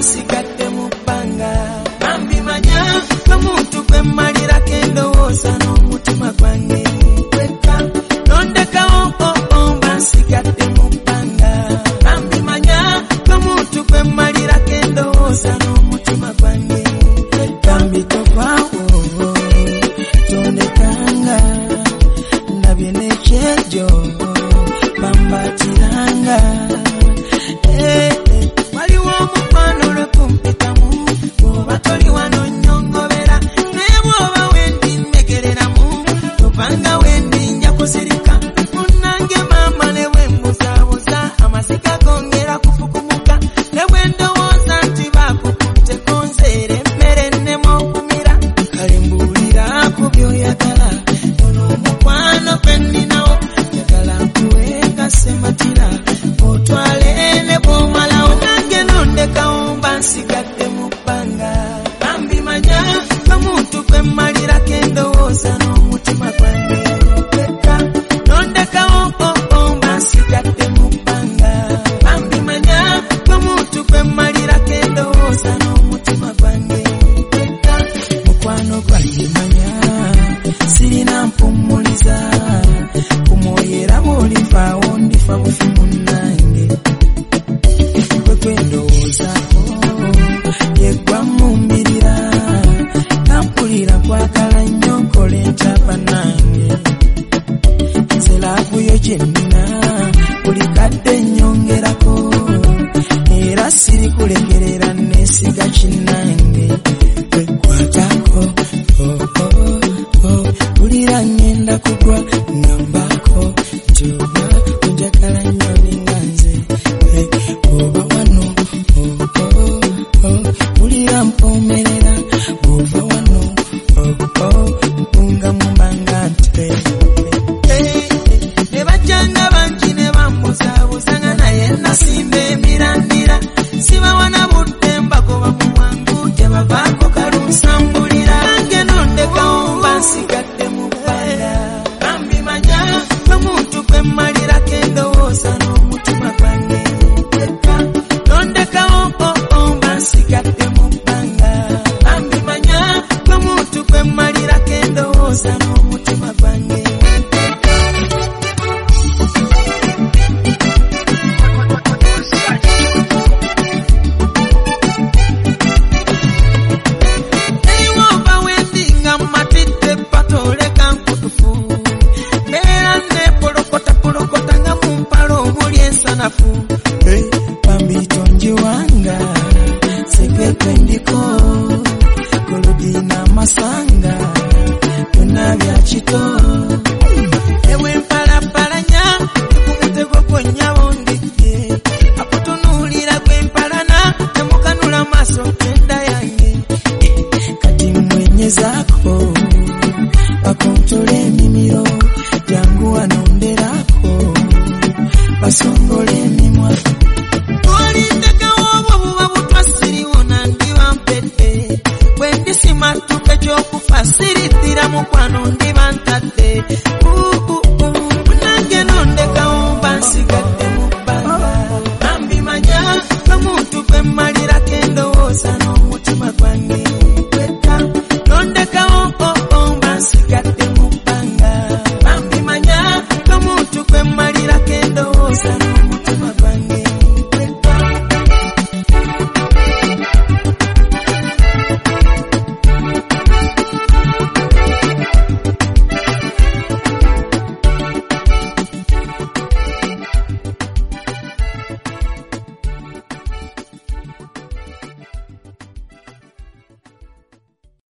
así nsigadde mu bbanga bambi manya n'omuntu gwe mmalirako endowooza n'omutima njagala nnyo nkola ekya bannange nze laavuyo gye nnina buli kadde nnyongerako. Era sirikulekerera neesiga kinnange. Wekwatako wulira oh, oh, oh, ngenda kugwa nambako tuba ensanafu Pambito njiwanga sekeke ndiko Kolodina masanga byonna bya kito Ewe mpalapalanya ku mutego gwonnyabo ndijje akutunuulira gwe mpalana temukanula maaso genda yange. Kati mwenyezaako bakontole emimiro jangu wanonderako twasongole emimwa twalindekawo obwo buba butwasiriwona ndiba mpedde bwe ndisima